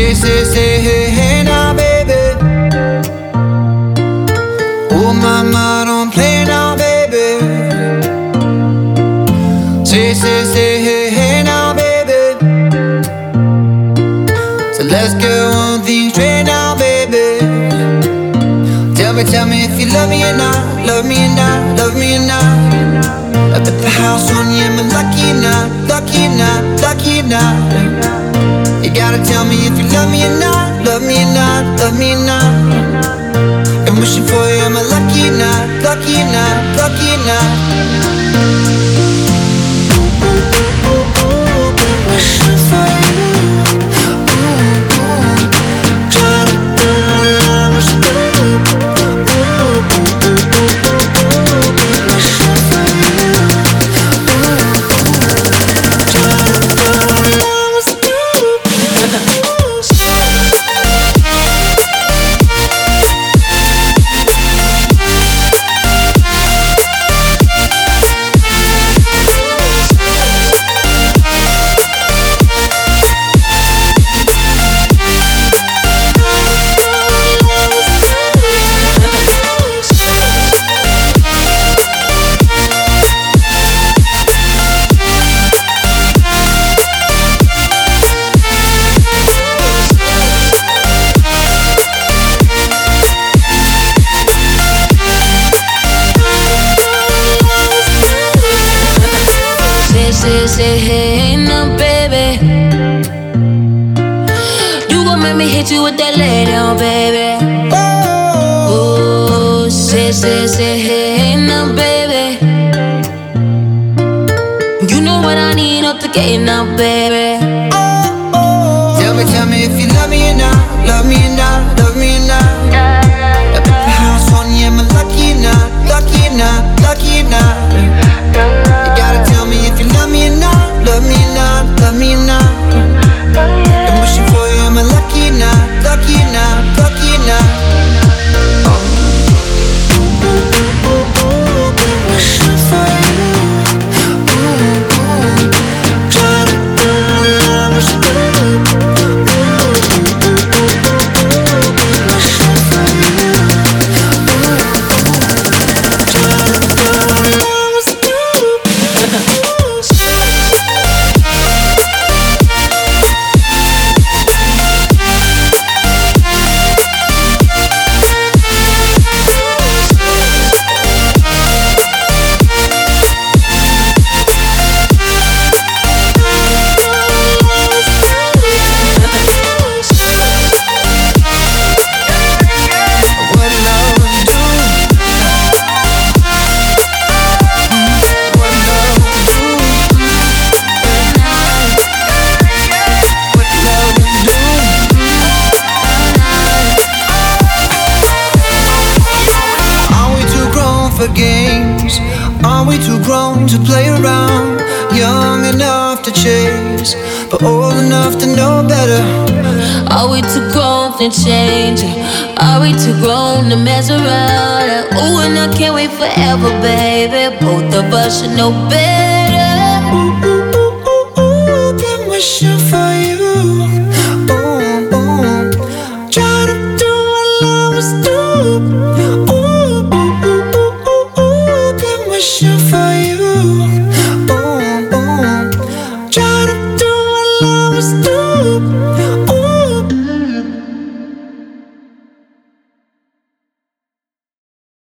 Say, say, say, hey, hey now, baby. Oh, mama, don't play now, baby. Say, say, say, hey, hey now, baby. So let's get one thing straight now, baby. Tell me, tell me if you love me or not, love me or not, love me or not. I put the house on you, I'm lucky now, lucky now, lucky now. Tell me if you love me or not, love me or not, love me or not. I'm wishing for you, am I lucky or not, lucky or not, lucky or not? Say, say, hey, now, baby. You gon' make me hit you with that lay down, oh, baby. Oh, say, say, say, hey, now, baby. You know what I need up the gate now, baby. For games? Are we too grown to play around? Young enough to chase, but old enough to know better. Are we too grown to change? Are we too grown to mess around? Ooh, and I can't wait forever, baby. Both of us should know better. Ooh, ooh, ooh, ooh, ooh, been wishing stop